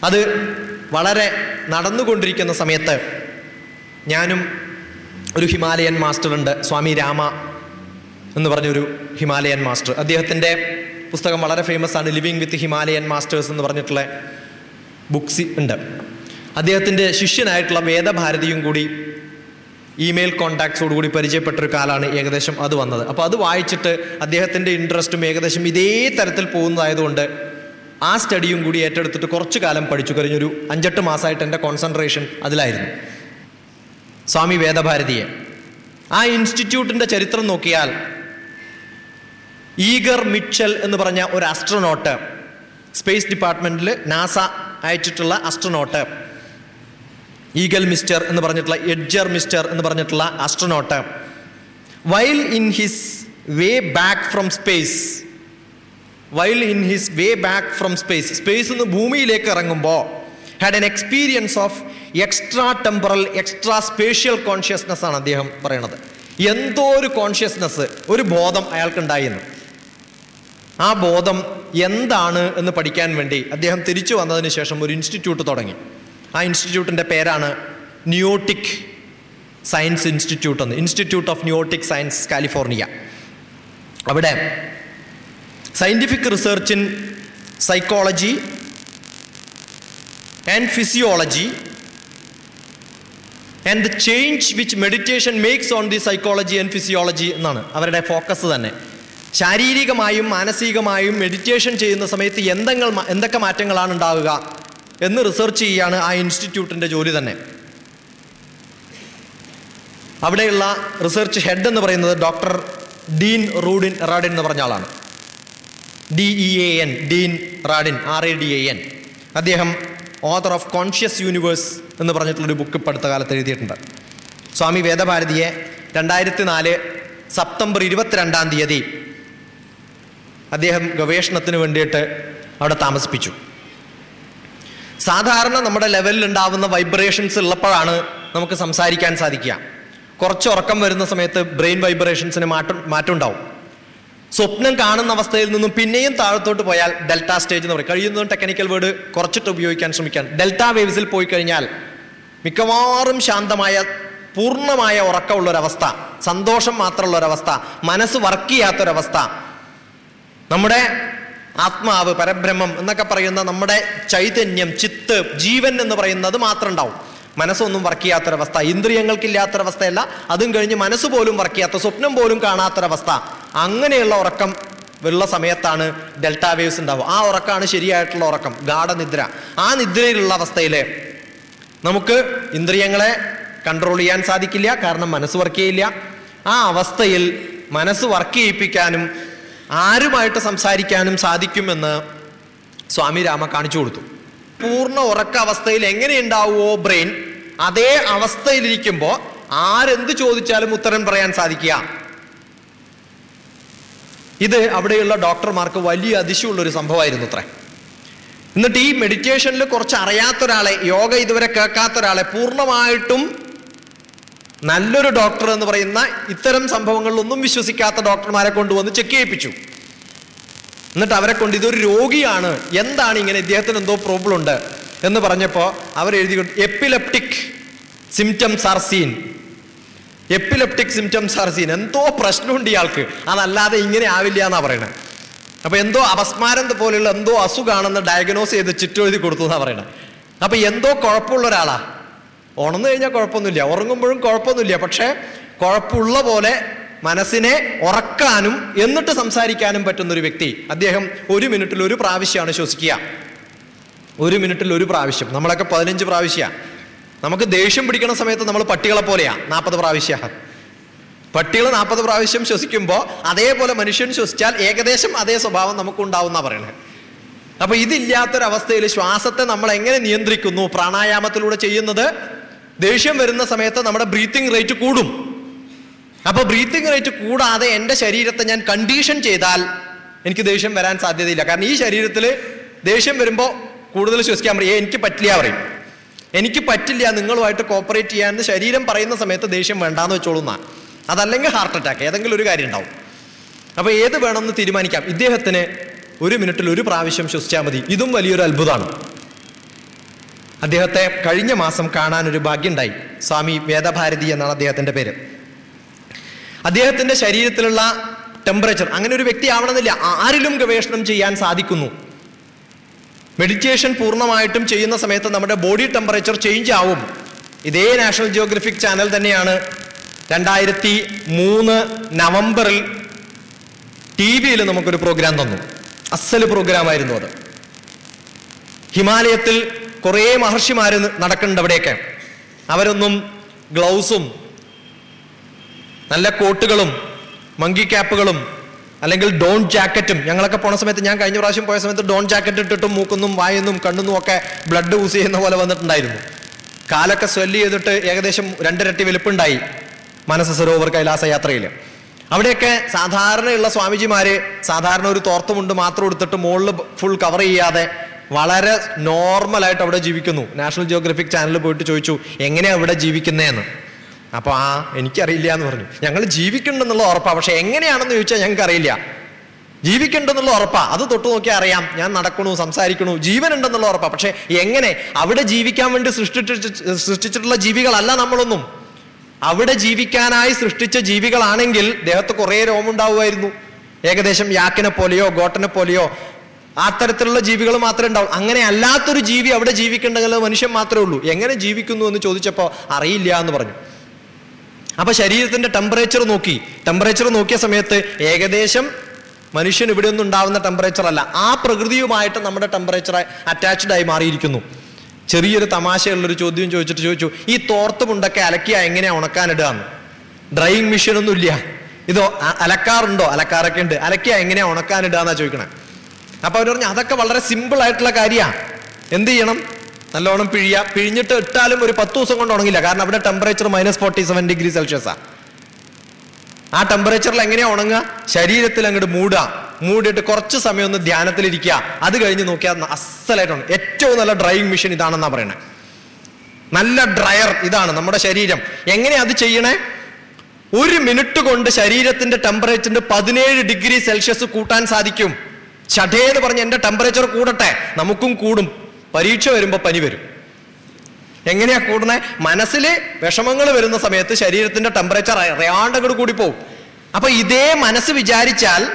അത് വളരെ നടന്നുകൊണ്ടിരിക്കുന്ന സമയത്ത് ഞാനും ഒരു ഹിമാലയൻ മാസ്റ്ററുണ്ട് സ്വാമി രാമ എന്ന് പറഞ്ഞൊരു ഹിമാലയൻ മാസ്റ്റർ. അദ്ദേഹത്തിന്റെ പുസ്തകം വളരെ ഫേമസ് ആണ് ലിവിങ് വിത്ത് ഹിമാലയൻ മാസ്റ്റേഴ്സ് എന്ന് പറഞ്ഞിട്ടുള്ള ബുക്സ് ഉണ്ട്. അദ്ദേഹത്തിന്റെ ശിഷ്യനായിട്ടുള്ള വേദഭാരതിയും കൂടി ഇമെയിൽ കോണ്ടാക്ട്സോടുകൂടി പരിചയപ്പെട്ടൊരു കാലമാണ് ഏകദേശം അത് വന്നത്. അപ്പോൾ അത് വായിച്ചിട്ട് അദ്ദേഹത്തിന്റെ ഇൻട്രസ്റ്റും ഏകദേശം ഇതേ തരത്തിൽ പോകുന്നതായതുകൊണ്ട് ആ സ്റ്റഡിയും കൂടി ഏറ്റെടുത്തിട്ട് കുറച്ചു കാലം പഠിച്ചു. കഴിഞ്ഞൊരു അഞ്ചെട്ട് മാസമായിട്ട് എന്റെ കോൺസെൻട്രേഷൻ അതിലായിരുന്നു. സ്വാമി വേദഭാരതിയെ. ആ ഇൻസ്റ്റിറ്റ്യൂട്ടിന്റെ ചരിത്രം നോക്കിയാൽ ഈഗർ മിച്ചൽ എന്ന് പറഞ്ഞ ഒരു അസ്ട്രോനോട്ട് സ്പേസ് ഡിപ്പാർട്ട്മെന്റിൽ നാസ അയച്ചിട്ടുള്ള അസ്ട്രോനോട്ട് ഈഗൽ മിസ്റ്റർ എന്ന് പറഞ്ഞിട്ടുള്ള എഡ്ജർ മിസ്റ്റർ എന്ന് പറഞ്ഞിട്ടുള്ള astronaut while in his way back from space while in his way back from space space നിന്ന് ഭൂമിയിലേക്ക് ഇറങ്ങുമ്പോൾ had an experience of extra temporal extra spatial consciousness ആണ് അദ്ദേഹം പറയണത്. എന്തോ ഒരു കോൺഷ്യസ്നെസ് ഒരു ബോധം അയാൾക്കുണ്ടായിരുന്നു. ആ ബോധം എന്താണ് എന്ന് പഠിക്കാൻ വേണ്ടി അദ്ദേഹം തിരിച്ചു വന്നതിന് ശേഷം ഒരു ഇൻസ്റ്റിറ്റ്യൂട്ട് തുടങ്ങി. ആ ഇൻസ്റ്റിറ്റ്യൂട്ടിന്റെ പേരാണ് ന്യൂട്ടിക് സയൻസ് ഇൻസ്റ്റിറ്റ്യൂട്ട് എന്ന്. Institute of noetic science California അവിടെ scientific research in psychology and physiology and the change which meditation makes on the psychology and physiology എന്നാണ്. അവരുടെ ഫോക്കസ് തന്നെ. ശാരീരികമായും മാനസികമായും മെഡിറ്റേഷൻ ചെയ്യുന്ന സമയത്ത് എന്തെങ്കിൽ എന്തൊക്കെ മാറ്റങ്ങളാണ് ഉണ്ടാവുക? എന്ന് റിസർച്ച് ചെയ്യാണ് ആ ഇൻസ്റ്റിറ്റ്യൂട്ടിന്റെ ജോലി തന്നെ. അവിടെയുള്ള റിസർച്ച് ഹെഡ് എന്ന് പറയുന്നത് ഡോക്ടർ ഡീൻ റൂഡിൻ റാഡിൻ എന്ന് പറഞ്ഞ ആളാണ്. D E A N Dean Radin R A D A N അദ്ദേഹം ഓതർ ഓഫ് കോൺഷ്യസ് യൂണിവേഴ്സ് എന്ന് പറഞ്ഞിട്ടുള്ളൊരു ബുക്ക് ഇപ്പം അടുത്ത കാലത്ത് എഴുതിയിട്ടുണ്ട്. സ്വാമി വേദഭാരതിയെ രണ്ടായിരത്തി നാല് സെപ്റ്റംബർ ഇരുപത്തിരണ്ടാം തീയതി അദ്ദേഹം ഗവേഷണത്തിന് വേണ്ടിയിട്ട് അവിടെ താമസിപ്പിച്ചു. സാധാരണ നമ്മുടെ ലെവലിൽ ഉണ്ടാവുന്ന വൈബ്രേഷൻസ് ഉള്ളപ്പോഴാണ് നമുക്ക് സംസാരിക്കാൻ സാധിക്കുക. കുറച്ച് ഉറക്കം വരുന്ന സമയത്ത് ബ്രെയിൻ വൈബ്രേഷൻസിന് മാറ്റം മാറ്റം ഉണ്ടാവും സ്വപ്നം കാണുന്ന അവസ്ഥയിൽ നിന്നും പിന്നെയും താഴത്തോട്ട് പോയാൽ ഡെൽറ്റ സ്റ്റേജ് എന്ന് പറയും. കഴിയുന്നതും ടെക്നിക്കൽ വേർഡ് കുറച്ചിട്ട് ഉപയോഗിക്കാൻ ശ്രമിക്കാൻ ഡെൽറ്റ വേവ്സിൽ പോയി കഴിഞ്ഞാൽ മിക്കവാറും ശാന്തമായ പൂർണമായ ഉറക്കമുള്ളൊരവസ്ഥ സന്തോഷം മാത്രമുള്ള ഒരവസ്ഥ മനസ്സ് വർക്ക് ചെയ്യാത്തൊരവസ്ഥ. നമ്മുടെ ആത്മാവ് പരബ്രഹ്മം എന്നൊക്കെ പറയുന്ന നമ്മുടെ ചൈതന്യം ചിത്ത് ജീവൻ എന്ന് പറയുന്നത് മാത്രം ഉണ്ടാവും മനസ്സൊന്നും വർക്ക് ചെയ്യാത്തൊരവസ്ഥ ഇന്ദ്രിയങ്ങൾക്കില്ലാത്തൊരവസ്ഥയല്ല. അതും കഴിഞ്ഞ് മനസ്സ് പോലും വർക്ക് ചെയ്യാത്ത സ്വപ്നം പോലും കാണാത്തൊരവസ്ഥ. അങ്ങനെയുള്ള ഉറക്കം ഉള്ള സമയത്താണ് ഡെൽറ്റ വേവ്സ് ഉണ്ടാവുക. ആ ഉറക്കമാണ് ശരിയായിട്ടുള്ള ഉറക്കം ഗാഠനിദ്ര. ആ നിദ്രയിലുള്ള അവസ്ഥയിൽ നമുക്ക് ഇന്ദ്രിയങ്ങളെ കൺട്രോൾ ചെയ്യാൻ സാധിക്കില്ല കാരണം മനസ്സ് വർക്ക് ചെയ്യില്ല. ആ അവസ്ഥയിൽ മനസ്സ് വർക്ക് ചെയ്യിപ്പിക്കാനും ആരുമായിട്ട് സംസാരിക്കാനും സാധിക്കുമെന്ന് സ്വാമി രാമ കാണിച്ചു കൊടുത്തു. പൂർണ ഉറക്ക അവസ്ഥയിൽ എങ്ങനെ എങ്ങനെയുണ്ടാവുമോ ബ്രെയിൻ അതേ അവസ്ഥയിലിരിക്കുമ്പോൾ ആരെന്ത് ചോദിച്ചാലും ഉത്തരം പറയാൻ സാധിക്കുക. ഇത് അവിടെയുള്ള ഡോക്ടർമാർക്ക് വലിയ അതിശയമുള്ള ഒരു സംഭവമായിരുന്നു അത്രേ എന്നിട്ട് ഈ മെഡിറ്റേഷനിൽ കുറച്ച് അറിയാത്ത ഒരാളെ യോഗ ഇതുവരെ കേൾക്കാത്ത ഒരാളെ പൂർണമായിട്ടും നല്ലൊരു ഡോക്ടർ എന്ന് പറയുന്ന ഇത്തരം സംഭവങ്ങളിലൊന്നും വിശ്വസിക്കാത്ത ഡോക്ടർമാരെ കൊണ്ടുവന്ന് ചെക്ക് ചെയ്യിപ്പിച്ചു. എന്നിട്ട് അവരെ കൊണ്ട് ഇതൊരു രോഗിയാണ് എന്താണ് ഇങ്ങനെ ഇദ്ദേഹത്തിന് എന്തോ പ്രോബ്ലം ഉണ്ട് എന്ന് പറഞ്ഞപ്പോൾ അവർ എഴുതി epileptic symptoms are seen epileptic symptoms are seen എന്തോ പ്രശ്നമുണ്ട് ഇയാൾക്ക്. അതല്ലാതെ ഇങ്ങനെ ആവില്ല എന്നാണ് പറയണത് അപ്പൊ എന്തോ അപസ്മാരം പോലെയുള്ള എന്തോ അസുഖാണെന്ന് ഡയഗ്നോസ് ചെയ്ത് ചുറ്റെഴുതി കൊടുത്തു എന്നാണ് പറയണത് അപ്പൊ എന്തോ കുഴപ്പമുള്ള ഒരാളാ. ഉണർന്നു കഴിഞ്ഞാൽ കുഴപ്പമൊന്നുമില്ല. ഉറങ്ങുമ്പോഴും കുഴപ്പമൊന്നുമില്ല. പക്ഷേ കുഴപ്പമുള്ള പോലെ മനസ്സിനെ ഉറക്കാനും എന്നിട്ട് സംസാരിക്കാനും പറ്റുന്ന ഒരു വ്യക്തി അദ്ദേഹം ഒരു മിനിറ്റിൽ ഒരു പ്രാവശ്യമാണ് ശ്വസിക്കുക. ഒരു മിനിറ്റിൽ ഒരു പ്രാവശ്യം. നമ്മളൊക്കെ പതിനഞ്ച് പ്രാവശ്യമാണ് നമുക്ക് ദേഷ്യം പിടിക്കുന്ന സമയത്ത് നമ്മൾ പട്ടികളെ പോലെയാ. നാൽപ്പത് പ്രാവശ്യ. പട്ടികൾ നാൽപ്പത് പ്രാവശ്യം ശ്വസിക്കുമ്പോൾ അതേപോലെ മനുഷ്യൻ ശ്വസിച്ചാൽ ഏകദേശം അതേ സ്വഭാവം നമുക്കുണ്ടാവുന്ന പറയണത് അപ്പൊ ഇതില്ലാത്തൊരവസ്ഥയിൽ ശ്വാസത്തെ നമ്മൾ എങ്ങനെ നിയന്ത്രിക്കുന്നു? പ്രാണായാമത്തിലൂടെ ചെയ്യുന്നത് ദേഷ്യം വരുന്ന സമയത്ത് നമ്മുടെ ബ്രീത്തിങ് റേറ്റ് കൂടും. അപ്പൊ ബ്രീത്തിങ് റേറ്റ് കൂടാതെ എന്റെ ശരീരത്തെ ഞാൻ കണ്ടീഷൻ ചെയ്താൽ എനിക്ക് ദേഷ്യം വരാൻ സാധ്യതയില്ല. കാരണം ഈ ശരീരത്തിൽ ദേഷ്യം വരുമ്പോൾ കൂടുതൽ ശ്വസിക്കാൻ പറയും എനിക്ക് പറ്റില്ല പറയും. എനിക്ക് പറ്റില്ല നിങ്ങളുമായിട്ട് കോപ്പറേറ്റ് ചെയ്യാമെന്ന് ശരീരം പറയുന്ന സമയത്ത് ദേഷ്യം വേണ്ടാന്ന് വെച്ചോളുന്ന അതല്ലെങ്കിൽ ഹാർട്ട് അറ്റാക്ക് ഏതെങ്കിലും ഒരു കാര്യം ഉണ്ടാവും. അപ്പൊ ഏത് വേണമെന്ന് തീരുമാനിക്കാം? ഇദ്ദേഹത്തിന് ഒരു മിനിറ്റിൽ ഒരു പ്രാവശ്യം ശ്വസിച്ചാൽ മതി. ഇതും വലിയൊരു അത്ഭുതമാണ്. അദ്ദേഹത്തെ കഴിഞ്ഞ മാസം കാണാൻ ഒരു ഭാഗ്യമുണ്ടായി. സ്വാമി വേദഭാരതി എന്നാണ് അദ്ദേഹത്തിന്റെ പേര്. അദ്ദേഹത്തിന്റെ ശരീരത്തിലുള്ള ടെമ്പറേച്ചർ അങ്ങനെ ഒരു വ്യക്തി ആവണമെന്നില്ല. ആരിലും ഗവേഷണം ചെയ്യാൻ സാധിക്കുന്നു. മെഡിറ്റേഷൻ പൂർണമായിട്ടും ചെയ്യുന്ന സമയത്ത് നമ്മുടെ ബോഡി ടെമ്പറേച്ചർ ചേഞ്ച് ആവും. ഇതേ നാഷണൽ ജിയോഗ്രഫിക് ചാനൽ തന്നെയാണ് രണ്ടായിരത്തി മൂന്ന് നവംബറിൽ ടി വിയിൽ നമുക്കൊരു പ്രോഗ്രാം തന്നു. അസൽ പ്രോഗ്രാം ആയിരുന്നു അത്. ഹിമാലയത്തിൽ കുറേ മഹർഷിമാർ നടക്കുന്നുണ്ട് അവിടെയൊക്കെ. അവരൊന്നും ഗ്ലൗസും നല്ല കോട്ടുകളും മങ്കി ക്യാപ്പുകളും അല്ലെങ്കിൽ ഡോൺ ജാക്കറ്റും ഞങ്ങളൊക്കെ പോണ സമയത്ത് ഞാൻ കഴിഞ്ഞ പ്രാവശ്യം പോയ സമയത്ത് ഡോൺ ജാക്കറ്റ് ഇട്ടിട്ടും മൂക്കുന്നും വായുന്നും കണ്ണുന്നും ഒക്കെ ബ്ലഡ് യൂസ് ചെയ്യുന്ന പോലെ വന്നിട്ടുണ്ടായിരുന്നു. കാലൊക്കെ സ്വെല്ല് ചെയ്തിട്ട് ഏകദേശം രണ്ടിരട്ടി വലുപ്പുണ്ടായി മനസ്സ് സരോവർ കൈലാസ യാത്രയിൽ അവിടെയൊക്കെ സാധാരണയുള്ള സ്വാമിജിമാര് സാധാരണ ഒരു തോർത്തുമുണ്ട് മാത്രം എടുത്തിട്ട് മുകളിൽ ഫുൾ കവർ ചെയ്യാതെ വളരെ നോർമലായിട്ട് അവിടെ ജീവിക്കുന്നു. നാഷണൽ ജിയോഗ്രഫിക് ചാനൽ പോയിട്ട് ചോദിച്ചു എങ്ങനെയാണ് അവിടെ ജീവിക്കുന്നതെന്ന് അപ്പൊ ആ എനിക്കറിയില്ല എന്ന് പറഞ്ഞു. ഞങ്ങൾ ജീവിക്കുന്നുണ്ടെന്നുള്ള ഉറപ്പാണ് പക്ഷെ എങ്ങനെയാണെന്ന് ചോദിച്ചാൽ ഞങ്ങൾക്ക് അറിയില്ല ജീവിക്കുന്നുണ്ടെന്നുള്ള ഉറപ്പാ. അത് തൊട്ട് നോക്കിയാൽ അറിയാം. ഞാൻ നടക്കണു സംസാരിക്കണു ജീവൻ ഉണ്ടെന്നുള്ള പക്ഷേ പക്ഷെ എങ്ങനെ? അവിടെ ജീവിക്കാൻ വേണ്ടി സൃഷ്ടിച്ച സൃഷ്ടിച്ചിട്ടുള്ള ജീവികളല്ല നമ്മളൊന്നും. അവിടെ ജീവിക്കാനായി സൃഷ്ടിച്ച ജീവികളാണെങ്കിൽ ദേഹത്ത് കുറേ രോമുണ്ടാവുമായിരുന്നു ഏകദേശം യാക്കിനെ പോലെയോ ഗോട്ടനെ പോലെയോ അത്തരത്തിലുള്ള ജീവികൾ മാത്രമേ ഉണ്ടാവും അങ്ങനെ അല്ലാത്തൊരു ജീവി അവിടെ ജീവിക്കേണ്ടെങ്കിൽ മനുഷ്യൻ മാത്രമേ ഉള്ളൂ. എങ്ങനെ ജീവിക്കുന്നു എന്ന് ചോദിച്ചപ്പോൾ അറിയില്ല എന്ന് പറഞ്ഞു. അപ്പൊ ശരീരത്തിന്റെ ടെമ്പറേച്ചർ നോക്കി. ടെമ്പറേച്ചർ നോക്കിയ സമയത്ത് ഏകദേശം മനുഷ്യൻ ഇവിടെ ഒന്നും ഉണ്ടാവുന്ന ടെമ്പറേച്ചർ അല്ല. ആ പ്രകൃതിയുമായിട്ട് നമ്മുടെ ടെമ്പറേച്ചർ അറ്റാച്ച്ഡ് ആയി മാറിയിരിക്കുന്നു. ചെറിയൊരു തമാശയുള്ളൊരു ചോദ്യം ചോദിച്ചിട്ട് ചോദിച്ചു ഈ തോർത്ത് മുണ്ടൊക്കെ അലക്കിയ എങ്ങനെയാ ഉണക്കാനിടുക എന്ന്? ഡ്രൈയിങ് മെഷീൻ ഒന്നും ഇല്ല. ഇതോ അലക്കാറുണ്ടോ? അലക്കാറൊക്കെ ഉണ്ട്. അലക്കിയ എങ്ങനെയാ ഉണക്കാനിടുക എന്നാ ചോദിക്കണേ. അപ്പൊ അവർ പറഞ്ഞു അതൊക്കെ വളരെ സിമ്പിൾ ആയിട്ടുള്ള കാര്യമാണ് എന്ത് ചെയ്യണം? നല്ലോണം പിഴിയ. പിഴിഞ്ഞിട്ട് ഇട്ടാലും ഒരു പത്ത് ദിവസം കൊണ്ട് ഉണങ്ങില്ല. കാരണം അവിടെ temperature minus forty seven degree സെൽഷ്യസാണ് ആ ടെമ്പറേച്ചറിൽ എങ്ങനെയാ ഉണങ്ങുക? ശരീരത്തിൽ അങ്ങോട്ട് മൂടുക. മൂടിയിട്ട് കുറച്ച് സമയം ഒന്ന് ധ്യാനത്തിലിരിക്കുക അത് കഴിഞ്ഞ് നോക്കിയാൽ അസലായിട്ടുണ്ട് ഏറ്റവും നല്ല ഡ്രൈയിങ് മെഷീൻ ഇതാണെന്നാ പറയണേ. നല്ല ഡ്രയർ ഇതാണ് നമ്മുടെ ശരീരം. എങ്ങനെയാ അത് ചെയ്യണേ? ഒരു മിനിറ്റ് കൊണ്ട് ശരീരത്തിന്റെ ടെമ്പറേച്ചറിന്റെ പതിനേഴ് ഡിഗ്രി സെൽഷ്യസ് കൂട്ടാൻ സാധിക്കും. ചടേ എന്ന് പറഞ്ഞ് എന്റെ ടെമ്പറേച്ചർ കൂടട്ടെ നമുക്കും കൂടും. പരീക്ഷ വരുമ്പോൾ പനി വരും. എങ്ങനെയാ കൂടണേ മനസ്സിൽ വിഷമങ്ങൾ വരുന്ന സമയത്ത് ശരീരത്തിന്റെ ടെമ്പറേച്ചർ അറിയാണ്ട് അങ്ങോട്ട് കൂടി പോകും അപ്പൊ ഇതേ മനസ്സ് വിചാരിച്ചാൽ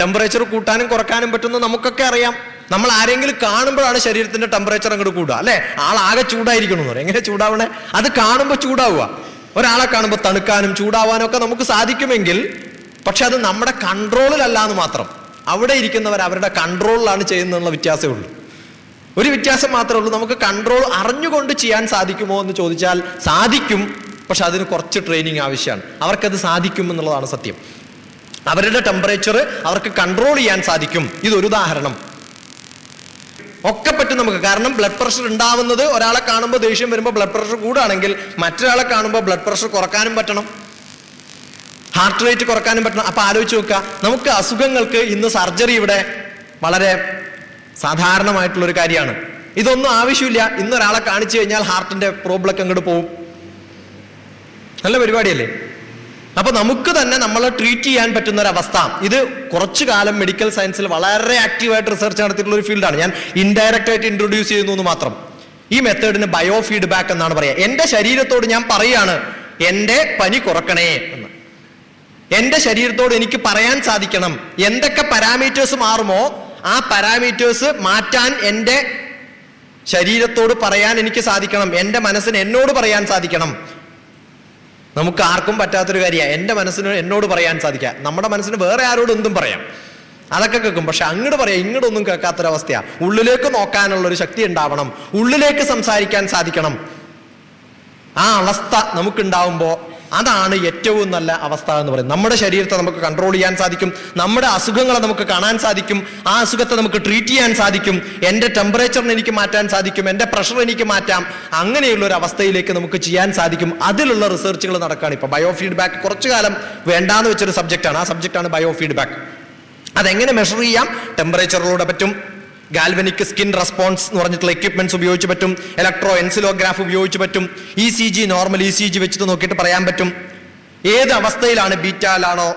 ടെമ്പറേച്ചർ കൂട്ടാനും കുറക്കാനും പറ്റുന്ന നമുക്കൊക്കെ അറിയാം. നമ്മൾ ആരെങ്കിലും കാണുമ്പോഴാണ് ശരീരത്തിന്റെ ടെമ്പറേച്ചർ അങ്ങോട്ട് കൂടുക അല്ലെ? ആളാകെ ചൂടായിരിക്കണം എന്ന് പറയും. എങ്ങനെ ചൂടാവണേ? അത് കാണുമ്പോൾ ചൂടാവുക. ഒരാളെ കാണുമ്പോൾ തണുക്കാനും ചൂടാവാനും ഒക്കെ നമുക്ക് സാധിക്കുമെങ്കിൽ പക്ഷെ അത് നമ്മുടെ കൺട്രോളിലല്ല എന്ന് മാത്രം. അവിടെ ഇരിക്കുന്നവർ അവരുടെ കൺട്രോളിലാണ് ചെയ്യുന്നതെന്നുള്ള വ്യത്യാസമേ ഉള്ളൂ. ഒരു വ്യത്യാസം മാത്രമേ ഉള്ളൂ. നമുക്ക് കൺട്രോൾ അറിഞ്ഞുകൊണ്ട് ചെയ്യാൻ സാധിക്കുമോ എന്ന് ചോദിച്ചാൽ സാധിക്കും പക്ഷെ അതിന് കുറച്ച് ട്രെയിനിങ് ആവശ്യമാണ്. അവർക്കത് സാധിക്കും എന്നുള്ളതാണ് സത്യം. അവരുടെ ടെമ്പറേച്ചർ അവർക്ക് കൺട്രോൾ ചെയ്യാൻ സാധിക്കും. ഇതൊരു ഉദാഹരണം. ഒക്കെ പറ്റും നമുക്ക്. കാരണം ബ്ലഡ് പ്രഷർ ഉണ്ടാവുന്നത് ഒരാളെ കാണുമ്പോൾ ദേഷ്യം വരുമ്പോൾ ബ്ലഡ് പ്രഷർ കൂടുകയാണെങ്കിൽ മറ്റൊരാളെ കാണുമ്പോൾ ബ്ലഡ് പ്രഷർ കുറക്കാനും പറ്റണം. ഹാർട്ട് റേറ്റ് കുറക്കാനും പറ്റണം. അപ്പൊ ആലോചിച്ച് നോക്കുക. നമുക്ക് അസുഖങ്ങൾക്ക് ഇന്ന് സർജറി ഇവിടെ വളരെ സാധാരണമായിട്ടുള്ള ഒരു കാര്യമാണ്. ഇതൊന്നും ആവശ്യമില്ല. ഇന്ന് ഒരാളെ കാണിച്ചു കഴിഞ്ഞാൽ ഹാർട്ടിന്റെ പ്രോബ്ലം ഒക്കെ അങ്ങോട്ട് പോവും. നല്ല പരിപാടിയല്ലേ? അപ്പൊ നമുക്ക് തന്നെ നമ്മളെ ട്രീറ്റ് ചെയ്യാൻ പറ്റുന്ന ഒരു അവസ്ഥ ഇത് കുറച്ചു കാലം മെഡിക്കൽ സയൻസിൽ വളരെ ആക്റ്റീവായിട്ട് റിസർച്ച് നടത്തിയിട്ടുള്ള ഒരു ഫീൽഡാണ് ഞാൻ ഇൻഡയറക്റ്റ് ആയിട്ട് ഇൻട്രൊഡ്യൂസ് ചെയ്യുന്നു എന്ന് മാത്രം. ഈ മെത്തേഡിന് ബയോ ഫീഡ്ബാക്ക് എന്നാണ് പറയുക. എന്റെ ശരീരത്തോട് ഞാൻ പറയാണ് എന്റെ പനി കുറക്കണേ എന്ന്. എന്റെ ശരീരത്തോട് എനിക്ക് പറയാൻ സാധിക്കണം. എന്തൊക്കെ പാരാമീറ്റേഴ്സ് മാറുമോ ആ പാരാമീറ്റേഴ്സ് മാറ്റാൻ എന്റെ ശരീരത്തോട് പറയാൻ എനിക്ക് സാധിക്കണം. എന്റെ മനസ്സിന് എന്നോട് പറയാൻ സാധിക്കണം. നമുക്ക് ആർക്കും പറ്റാത്തൊരു കാര്യമാണ് എന്റെ മനസ്സിന് എന്നോട് പറയാൻ സാധിക്കുക. നമ്മുടെ മനസ്സിന് വേറെ ആരോടും എന്തും പറയാം. അതൊക്കെ കേൾക്കും. പക്ഷെ അങ്ങോട്ട് പറയാം. ഇങ്ങോട്ടൊന്നും കേൾക്കാത്തൊരവസ്ഥയാ. ഉള്ളിലേക്ക് നോക്കാനുള്ള ഒരു ശക്തി ഉണ്ടാവണം. ഉള്ളിലേക്ക് സംസാരിക്കാൻ സാധിക്കണം. ആ അവസ്ഥ നമുക്കുണ്ടാവുമ്പോൾ അതാണ് ഏറ്റവും നല്ല അവസ്ഥ എന്ന് പറയുന്നത്. നമ്മുടെ ശരീരത്തെ നമുക്ക് കൺട്രോൾ ചെയ്യാൻ സാധിക്കും. നമ്മുടെ അസുഖങ്ങളെ നമുക്ക് കാണാൻ സാധിക്കും. ആ അസുഖത്തെ നമുക്ക് ട്രീറ്റ് ചെയ്യാൻ സാധിക്കും. എന്റെ ടെമ്പറേച്ചറിന് എനിക്ക് മാറ്റാൻ സാധിക്കും. എന്റെ പ്രഷർ എനിക്ക് മാറ്റാം. അങ്ങനെയുള്ള ഒരു അവസ്ഥയിലേക്ക് നമുക്ക് ചെയ്യാൻ സാധിക്കും. അതിലുള്ള റിസർച്ചുകൾ നടക്കുകയാണ് ഇപ്പോൾ ബയോ ഫീഡ്ബാക്ക് കുറച്ചു കാലം വേണ്ടാന്ന് വെച്ചൊരു സബ്ജക്റ്റാണ് ആ സബ്ജക്റ്റാണ് ബയോ ഫീഡ്ബാക്ക് അതെങ്ങനെ മെഷർ ചെയ്യാം? ടെമ്പറേച്ചറിലൂടെ പറ്റും. ഗാൽവനിക് സ്കിൻ റെസ്പോൺസ് എന്ന് പറഞ്ഞിട്ടുള്ള എക്യുപ്മെന്റ്സ് ഉപയോഗിച്ച് പറ്റും. ഇലക്ട്രോ എൻസിലോഗ്രാഫ് ഉപയോഗിച്ച് പറ്റും. E C G normal E C G വെച്ചിട്ട് നോക്കിയിട്ട് പറയാൻ പറ്റും. ഏത് അവസ്ഥയിലാണ് ബീറ്റാലാണോ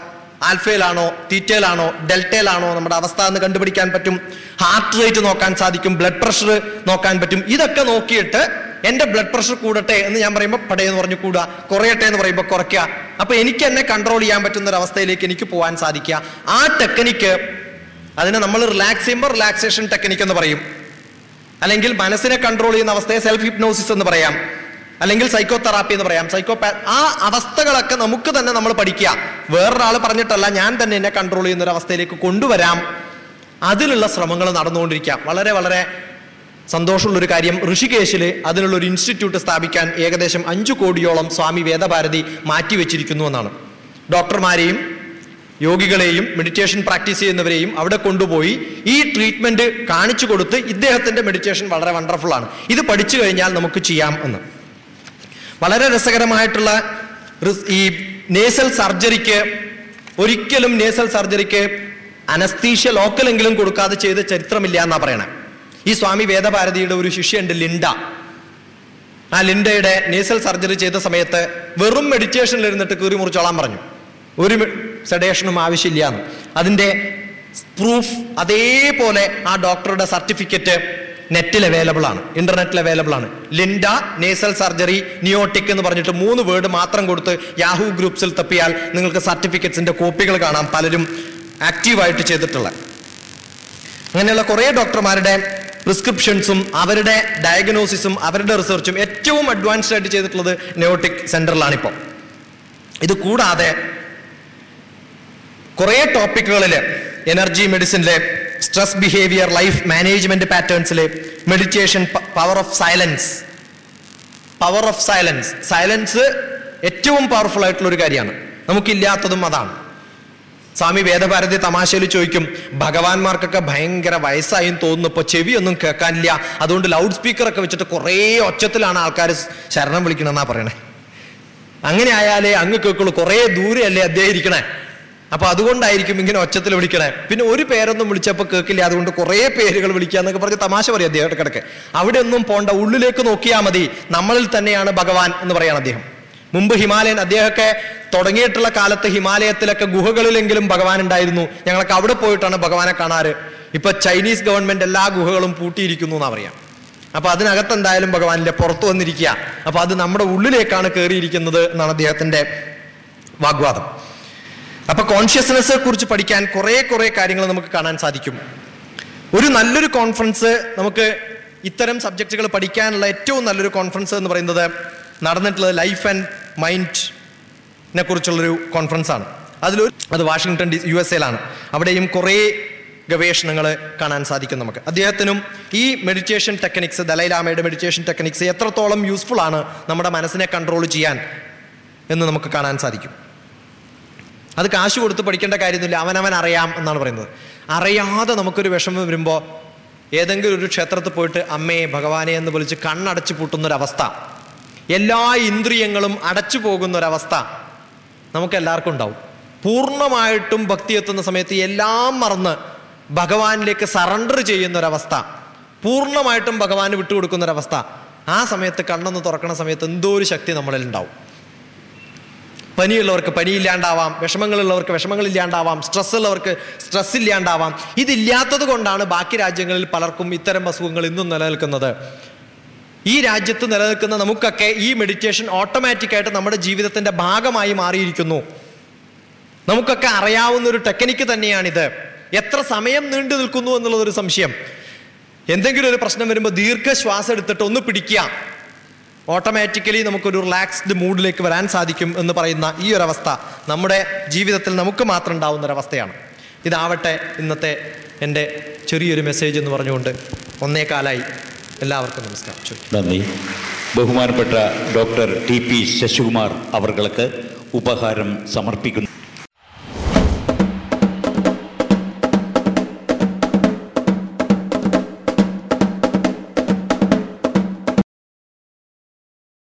ആൽഫയിലാണോ തീറ്റയിലാണോ ഡെൽറ്റയിലാണോ നമ്മുടെ അവസ്ഥ എന്ന് കണ്ടുപിടിക്കാൻ പറ്റും. ഹാർട്ട് റേറ്റ് നോക്കാൻ സാധിക്കും ബ്ലഡ് പ്രഷർ നോക്കാൻ പറ്റും. ഇതൊക്കെ നോക്കിയിട്ട് എന്റെ ബ്ലഡ് പ്രഷർ കൂടട്ടെ എന്ന് ഞാൻ പറയുമ്പോൾ പടയെന്ന് പറഞ്ഞു കൂടുക കുറയട്ടെ എന്ന് പറയുമ്പോൾ കുറയ്ക്കുക. അപ്പൊ എനിക്ക് എന്നെ കൺട്രോൾ ചെയ്യാൻ പറ്റുന്ന ഒരു അവസ്ഥയിലേക്ക് എനിക്ക് പോകാൻ സാധിക്കുക. ആ ടെക്നിക്ക് അതിനെ നമ്മൾ റിലാക്സ് ചെയ്യുമ്പോൾ റിലാക്സേഷൻ ടെക്നിക് എന്ന് പറയും. അല്ലെങ്കിൽ മനസ്സിനെ കൺട്രോൾ ചെയ്യുന്ന അവസ്ഥയെ സെൽഫ് ഹിപ്നോസിസ് എന്ന് പറയാം. അല്ലെങ്കിൽ സൈക്കോ തെറാപ്പി എന്ന് പറയാം. സൈക്കോ ആ അവസ്ഥകളൊക്കെ നമുക്ക് തന്നെ നമ്മൾ പഠിക്കുക. വേറൊരാൾ പറഞ്ഞിട്ടല്ല ഞാൻ തന്നെ എന്നെ കൺട്രോൾ ചെയ്യുന്ന ഒരു അവസ്ഥയിലേക്ക് കൊണ്ടുവരാം. അതിലുള്ള ശ്രമങ്ങൾ നടന്നുകൊണ്ടിരിക്കാം വളരെ വളരെ സന്തോഷമുള്ള ഒരു കാര്യം. ഋഷികേശിൽ അതിനുള്ള ഒരു ഇൻസ്റ്റിറ്റ്യൂട്ട് സ്ഥാപിക്കാൻ ഏകദേശം അഞ്ചു കോടിയോളം സ്വാമി വേദഭാരതി മാറ്റിവെച്ചിരിക്കുന്നു എന്നാണ്. ഡോക്ടർമാരെയും യോഗികളെയും മെഡിറ്റേഷൻ പ്രാക്ടീസ് ചെയ്യുന്നവരെയും അവിടെ കൊണ്ടുപോയി ഈ ട്രീറ്റ്മെന്റ് കാണിച്ചു കൊടുത്ത് ഇദ്ദേഹത്തിന്റെ മെഡിറ്റേഷൻ വളരെ വണ്ടർഫുൾ ആണ്. ഇത് പഠിച്ചു കഴിഞ്ഞാൽ നമുക്ക് ചെയ്യാം എന്ന്. വളരെ രസകരമായിട്ടുള്ള ഈ നേസൽ സർജറിക്ക് ഒരിക്കലും നേസൽ സർജറിക്ക് അനസ്തീഷ്യ ലോക്കലെങ്കിലും കൊടുക്കാതെ ചെയ്ത ചരിത്രമില്ല എന്നാ പറയണേ. ഈ സ്വാമി വേദഭാരതിയുടെ ഒരു ശിഷ്യയുണ്ട് ലിൻഡ. ആ ലിൻഡയുടെ നേസൽ സർജറി ചെയ്ത സമയത്ത് വെറും മെഡിറ്റേഷനിൽ ഇരുന്നിട്ട് കീറി മുറിച്ചോളാൻ പറഞ്ഞു. ഒരു സെഡേഷനും ആവശ്യമില്ല. അതിന്റെ പ്രൂഫ് അതേപോലെ ആ ഡോക്ടറുടെ സർട്ടിഫിക്കറ്റ് നെറ്റിൽ അവൈലബിൾ ആണ്. ഇന്റർനെറ്റിൽ അവൈലബിൾ ആണ്. ലിൻഡ നേസൽ സർജറി നിയോട്ടിക് എന്ന് പറഞ്ഞിട്ട് മൂന്ന് വേർഡ് മാത്രം കൊടുത്ത് യാഹു ഗ്രൂപ്പ്സിൽ തപ്പിയാൽ നിങ്ങൾക്ക് സർട്ടിഫിക്കറ്റ്സിന്റെ കോപ്പികൾ കാണാം. പലരും ആക്റ്റീവായിട്ട് ചെയ്തിട്ടുള്ള അങ്ങനെയുള്ള കുറേ ഡോക്ടർമാരുടെ പ്രിസ്ക്രിപ്ഷൻസും അവരുടെ ഡയഗ്നോസിസും അവരുടെ റിസർച്ചും ഏറ്റവും അഡ്വാൻസ്ഡ് ആയിട്ട് ചെയ്തിട്ടുള്ളത് നിയോട്ടിക് സെന്ററിലാണ് സെന്ററിലാണിപ്പോൾ ഇത് കൂടാതെ കുറേ ടോപ്പിക്കുകളിൽ എനർജി മെഡിസിനിലെ stress behaviour life management പാറ്റേൺസിൽ meditation power of silence power of silence silence ഏറ്റവും പവർഫുൾ ആയിട്ടുള്ള ഒരു കാര്യമാണ്. നമുക്കില്ലാത്തതും അതാണ്. സ്വാമി വേദഭാരതി തമാശയിൽ ചോദിക്കും ഭഗവാന്മാർക്കൊക്കെ ഭയങ്കര വയസ്സായും ഇപ്പൊ ചെവിയൊന്നും കേൾക്കാനില്ല. അതുകൊണ്ട് ലൗഡ് സ്പീക്കറൊക്കെ വെച്ചിട്ട് കുറേ ഒച്ചത്തിലാണ് ആൾക്കാർ ശരണം വിളിക്കണമെന്നാ പറയണേ. അങ്ങനെ ആയാലേ അങ്ങ് കേൾക്കുള്ളൂ. കുറേ ദൂരെയല്ലേ അദ്ദേഹം ഇരിക്കണേ. അപ്പൊ അതുകൊണ്ടായിരിക്കും ഇങ്ങനെ ഒച്ചത്തിൽ വിളിക്കണേ. പിന്നെ ഒരു പേരൊന്നും വിളിച്ചപ്പോൾ കേൾക്കില്ല. അതുകൊണ്ട് കുറേ പേരുകൾ വിളിക്കുക എന്നൊക്കെ പറഞ്ഞ് തമാശ പറയും അദ്ദേഹം ഇടക്കിടക്ക് അവിടെ ഒന്നും പോണ്ട. ഉള്ളിലേക്ക് നോക്കിയാൽ മതി. നമ്മളിൽ തന്നെയാണ് ഭഗവാൻ എന്ന് പറയാണ് അദ്ദേഹം. മുമ്പ് ഹിമാലയൻ അദ്ദേഹമൊക്കെ തുടങ്ങിയിട്ടുള്ള കാലത്ത് ഹിമാലയത്തിലൊക്കെ ഗുഹകളിലെങ്കിലും ഭഗവാൻ ഉണ്ടായിരുന്നു. ഞങ്ങളൊക്കെ അവിടെ പോയിട്ടാണ് ഭഗവാനെ കാണാറ്. ഇപ്പൊ ചൈനീസ് ഗവൺമെന്റ് എല്ലാ ഗുഹകളും പൂട്ടിയിരിക്കുന്നു എന്നാ പറയാം. അപ്പൊ അതിനകത്ത് എന്തായാലും ഭഗവാനിന്റെ പുറത്തു വന്നിരിക്കുക. അപ്പൊ അത് നമ്മുടെ ഉള്ളിലേക്കാണ് കയറിയിരിക്കുന്നത് എന്നാണ് അദ്ദേഹത്തിന്റെ വാഗ്വാദം. അപ്പൊ കോൺഷ്യസ്നെസ് കുറിച്ച് പഠിക്കാൻ കുറെ കുറെ കാര്യങ്ങൾ നമുക്ക് കാണാൻ സാധിക്കും. ഒരു നല്ലൊരു കോൺഫറൻസ് നമുക്ക് ഇത്തരം സബ്ജക്റ്റുകൾ പഠിക്കാനുള്ള ഏറ്റവും നല്ലൊരു കോൺഫറൻസ് എന്ന് പറയുന്നത് നടന്നിട്ടുള്ളത് ലൈഫ് ആൻഡ് മൈൻഡിനെ കുറിച്ചുള്ളൊരു കോൺഫറൻസ് ആണ്. അതിലൊരു അത് വാഷിങ്ടൺ ഡി യു എസ് എയിലാണ് അവിടെയും കുറേ ഗവേഷണങ്ങൾ കാണാൻ സാധിക്കും നമുക്ക്. അദ്ദേഹത്തിനും ഈ മെഡിറ്റേഷൻ ടെക്നിക്സ് ദലൈലാമയുടെ മെഡിറ്റേഷൻ ടെക്നിക്സ് എത്രത്തോളം യൂസ്ഫുൾ ആണ് നമ്മുടെ മനസ്സിനെ കൺട്രോൾ ചെയ്യാൻ എന്ന് നമുക്ക് കാണാൻ സാധിക്കും. അത് കാശ് കൊടുത്ത് പഠിക്കേണ്ട കാര്യമൊന്നുമില്ല. അവനവൻ അറിയാം എന്നാണ് പറയുന്നത്. അറിയാതെ നമുക്കൊരു വിഷമം വരുമ്പോൾ ഏതെങ്കിലും ഒരു ക്ഷേത്രത്തിൽ പോയിട്ട് അമ്മയെ ഭഗവാനെ എന്ന് വിളിച്ച് കണ്ണടച്ചു പൂട്ടുന്നൊരവസ്ഥ. എല്ലാ ഇന്ദ്രിയങ്ങളും അടച്ചു പോകുന്നൊരവസ്ഥ നമുക്ക് എല്ലാവർക്കും ഉണ്ടാവും. പൂർണമായിട്ടും ഭക്തി എത്തുന്ന സമയത്ത് എല്ലാം മറന്ന് ഭഗവാനിലേക്ക് സറണ്ടർ ചെയ്യുന്നൊരവസ്ഥ. പൂർണമായിട്ടും ഭഗവാന് വിട്ടുകൊടുക്കുന്നൊരവസ്ഥ. ആ സമയത്ത് കണ്ണൊന്ന് തുറക്കുന്ന സമയത്ത് എന്തോ ഒരു ശക്തി നമ്മളിൽ ഉണ്ടാവും. പനിയുള്ളവർക്ക് പനിയില്ലാണ്ടാവാം വിഷമങ്ങളുള്ളവർക്ക് വിഷമങ്ങളില്ലാണ്ടാവാം സ്ട്രെസ് ഉള്ളവർക്ക് സ്ട്രെസ് ഇല്ലാണ്ടാവാം ഇതില്ലാത്തത് കൊണ്ടാണ് ബാക്കി രാജ്യങ്ങളിൽ പലർക്കും ഇത്തരം അസുഖങ്ങൾ ഇന്നും നിലനിൽക്കുന്നത്. ഈ രാജ്യത്ത് നിലനിൽക്കുന്ന നമുക്കൊക്കെ ഈ മെഡിറ്റേഷൻ ഓട്ടോമാറ്റിക്കായിട്ട് നമ്മുടെ ജീവിതത്തിന്റെ ഭാഗമായി മാറിയിരിക്കുന്നു. നമുക്കൊക്കെ അറിയാവുന്ന ഒരു ടെക്നിക്ക് തന്നെയാണിത്. എത്ര സമയം നീണ്ടു നിൽക്കുന്നു എന്നുള്ളതൊരു സംശയം. എന്തെങ്കിലും ഒരു പ്രശ്നം വരുമ്പോൾ ദീർഘശ്വാസം എടുത്തിട്ട് ഒന്ന് പിടിക്കുക. ഓട്ടോമാറ്റിക്കലി നമുക്കൊരു റിലാക്സ്ഡ് മൂഡിലേക്ക് വരാൻ സാധിക്കും എന്ന് പറയുന്ന ഈ ഒരു അവസ്ഥ നമ്മുടെ ജീവിതത്തിൽ നമുക്ക് മാത്രം ഉണ്ടാവുന്ന ഒരവസ്ഥയാണ് ഇതാവട്ടെ ഇന്നത്തെ എന്റെ ചെറിയൊരു മെസ്സേജ് എന്ന് പറഞ്ഞുകൊണ്ട് ഒന്നേകാലായി എല്ലാവർക്കും നമസ്കാരം. നന്ദി. ബഹുമാനപ്പെട്ട ഡോക്ടർ ടി പി ശശികുമാർ അവർക്ക് ഉപഹാരം സമർപ്പിക്കുന്നു.